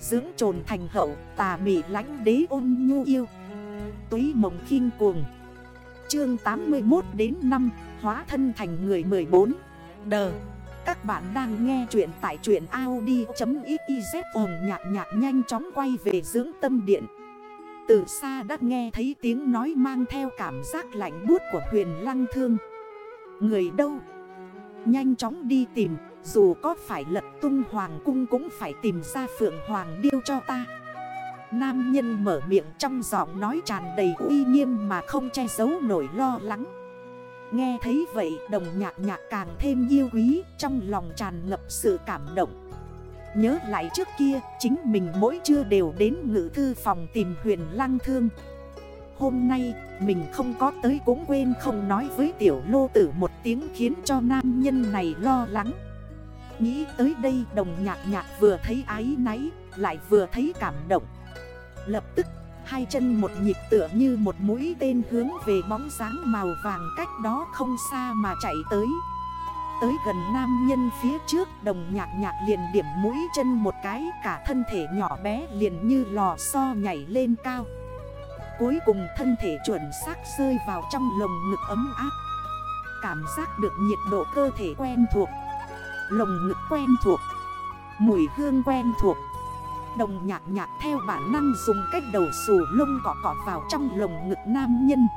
Dưỡng trồn thành hậu, tà mị lánh đế ôn nhu yêu. Túy mộng khinh cuồng. Chương 81 đến 5 Hóa thân thành người 14 Đờ Các bạn đang nghe chuyện tại truyện Audi.xyz ồn nhạc nhạc nhanh chóng quay về dưỡng tâm điện. Từ xa đã nghe thấy tiếng nói mang theo cảm giác lạnh bút của huyền lăng thương. Người đâu? Nhanh chóng đi tìm. Dù có phải lật tung hoàng cung cũng phải tìm ra phượng hoàng điêu cho ta. Nam nhân mở miệng trong giọng nói tràn đầy uy nghiêm mà không che giấu nổi lo lắng. Nghe thấy vậy, đồng nhạc nhạc càng thêm yêu quý, Trong lòng tràn ngập sự cảm động. Nhớ lại trước kia, chính mình mỗi trưa đều đến ngữ thư phòng tìm huyền lăng thương. Hôm nay, mình không có tới cũng quên không nói với tiểu lô tử một tiếng khiến cho nam nhân này lo lắng. Nghĩ tới đây đồng nhạc nhạc vừa thấy ái náy, lại vừa thấy cảm động. Lập tức, hai chân một nhịp tựa như một mũi tên hướng về bóng dáng màu vàng cách đó không xa mà chạy tới. Tới gần nam nhân phía trước, đồng nhạc nhạc liền điểm mũi chân một cái, cả thân thể nhỏ bé liền như lò xo nhảy lên cao. Cuối cùng thân thể chuẩn xác rơi vào trong lồng ngực ấm áp. Cảm giác được nhiệt độ cơ thể quen thuộc. Lồng ngực quen thuộc Mùi hương quen thuộc. Đồng nhạc nhạc theo bản năng dùng cách đầu xù lông cỏ cỏ vào trong lồng ngực nam nhân.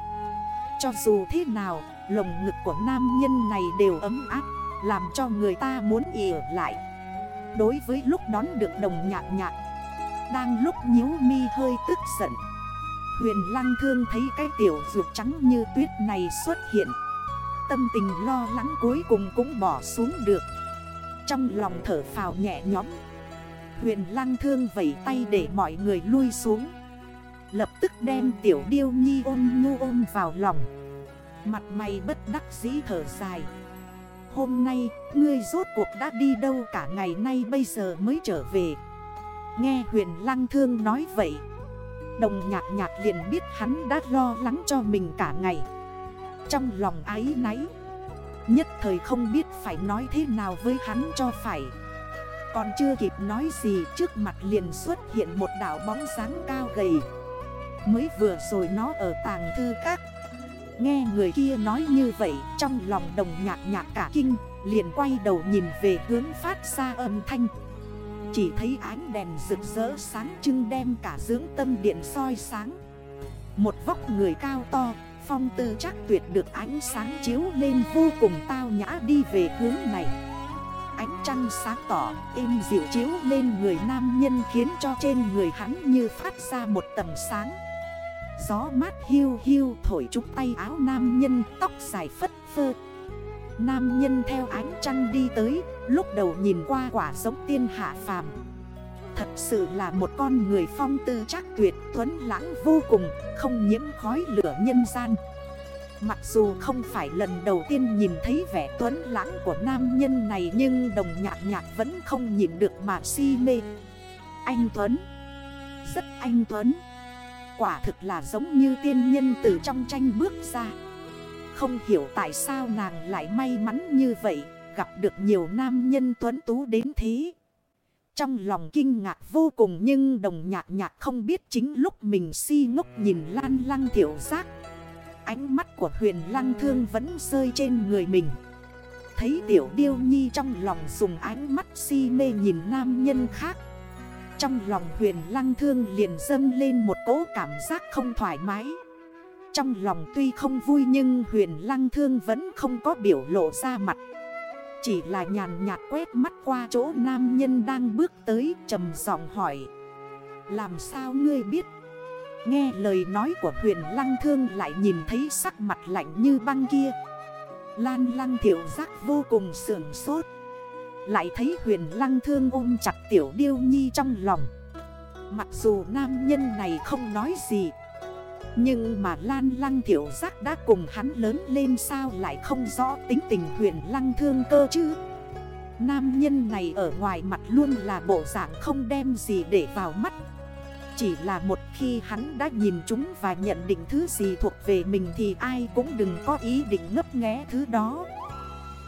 Cho dù thế nào, lồng ngực của nam nhân này đều ấm áp Làm cho người ta muốn ỉa lại. Đối với lúc đón được đồng nhạc nhạc Đang lúc nhíu mi hơi tức giận Huyền lăng thương thấy cái tiểu ruột trắng như tuyết này xuất hiện. Tâm tình lo lắng cuối cùng cũng bỏ xuống được. Trong lòng thở phào nhẹ nhõm. Huyền lăng thương vẩy tay để mọi người lui xuống. Lập tức đem tiểu điêu nhi ôm nhu ôm vào lòng. Mặt mày bất đắc dĩ thở dài. Hôm nay, ngươi rốt cuộc đã đi đâu cả ngày nay bây giờ mới trở về? Nghe huyền lăng thương nói vậy, Đồng nhạc nhạc liền biết hắn đã lo lắng cho mình cả ngày. Trong lòng ái náy Nhất thời không biết phải nói thế nào với hắn cho phải. Còn chưa kịp nói gì trước mặt liền xuất hiện một đảo bóng dáng cao gầy. Mới vừa rồi nó ở tàng thư các. Nghe người kia nói như vậy trong lòng đồng nhạc nhạc cả kinh Liền quay đầu nhìn về hướng phát ra âm thanh. Chỉ thấy ánh đèn rực rỡ sáng trưng đem cả dưỡng tâm điện soi sáng. Một vóc người cao to, phong tư chắc tuyệt được ánh sáng chiếu lên vô cùng tao nhã đi về hướng này. Ánh trăng sáng tỏ, êm dịu chiếu lên người nam nhân khiến cho trên người hắn như phát ra một tầm sáng. Gió mát hiu hiu thổi trúng tay áo nam nhân tóc dài phất phơ. Nam nhân theo ánh trăng đi tới Lúc đầu nhìn qua quả giống tiên hạ phàm. Thật sự là một con người phong tư chắc tuyệt Tuấn lãng vô cùng Không nhiễm khói lửa nhân gian. Mặc dù không phải lần đầu tiên nhìn thấy vẻ tuấn lãng của nam nhân này Nhưng đồng nhạc nhạc vẫn không nhìn được mà si mê. Anh Tuấn. Rất anh Tuấn. Quả thực là giống như tiên nhân từ trong tranh bước ra. Không hiểu tại sao nàng lại may mắn như vậy, gặp được nhiều nam nhân tuấn tú đến thế. Trong lòng kinh ngạc vô cùng nhưng đồng nhạc nhạc không biết chính lúc mình si ngốc nhìn lan lăng thiểu giác. Ánh mắt của huyền lăng thương vẫn rơi trên người mình. Thấy tiểu điêu nhi trong lòng dùng ánh mắt si mê nhìn nam nhân khác. Trong lòng huyền lăng thương liền dâng lên một cỗ cảm giác không thoải mái. Trong lòng tuy không vui nhưng huyền lăng thương vẫn không có biểu lộ ra mặt chỉ là nhàn nhạt quét mắt qua chỗ nam nhân đang bước tới, trầm giọng hỏi. Làm sao ngươi biết? Nghe lời nói của huyền lăng thương lại nhìn thấy sắc mặt lạnh như băng kia. Lan lăng thiểu giác vô cùng sườn sốt. Lại thấy huyền lăng thương ôm chặt tiểu điêu nhi trong lòng. Mặc dù nam nhân này không nói gì nhưng mà Lan Lăng Thiểu Giác đã cùng hắn lớn lên sao lại không rõ tính tình huyền lăng thương cơ chứ? Nam nhân này ở ngoài mặt luôn là bộ dạng không đem gì để vào mắt. Chỉ là một khi hắn đã nhìn chúng và nhận định thứ gì thuộc về mình thì ai cũng đừng có ý định ngấp nghé thứ đó.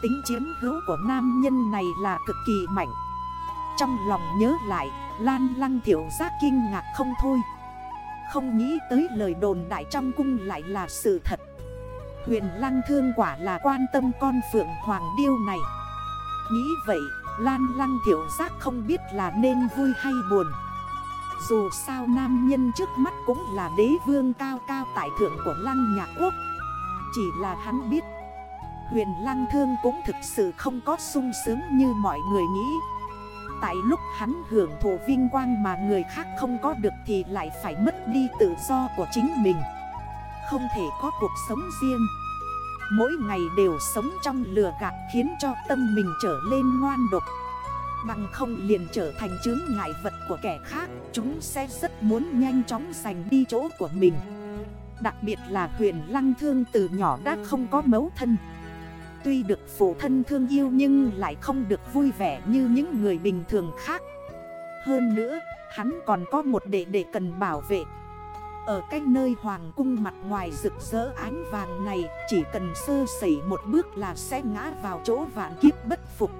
Tính chiếm hữu của nam nhân này là cực kỳ mạnh. Trong lòng nhớ lại, Lan lăng thiểu giác kinh ngạc không thôi. Không nghĩ tới lời đồn đại trong cung lại là sự thật. Huyền lăng thương quả là quan tâm con phượng hoàng điêu này. Nghĩ vậy, Lan lăng thiểu giác không biết là nên vui hay buồn. Dù sao nam nhân trước mắt cũng là đế vương cao cao tại thượng của lăng nhạc quốc. Chỉ là hắn biết, Huyền lăng thương cũng thực sự không có sung sướng như mọi người nghĩ. Tại lúc hắn hưởng thụ vinh quang mà người khác không có được thì lại phải mất đi tự do của chính mình. Không thể có cuộc sống riêng. Mỗi ngày đều sống trong lừa gạt khiến cho tâm mình trở lên ngoan độc. Bằng không liền trở thành chướng ngại vật của kẻ khác, Chúng sẽ rất muốn nhanh chóng giành đi chỗ của mình. Đặc biệt là huyền lăng thương từ nhỏ đã không có mấu thân. Tuy được phụ thân thương yêu nhưng lại không được vui vẻ như những người bình thường khác. Hơn nữa, hắn còn có một đệ đệ cần bảo vệ. Ở cái nơi hoàng cung mặt ngoài rực rỡ ánh vàng này Chỉ cần sơ sẩy một bước là sẽ ngã vào chỗ vạn kiếp bất phục.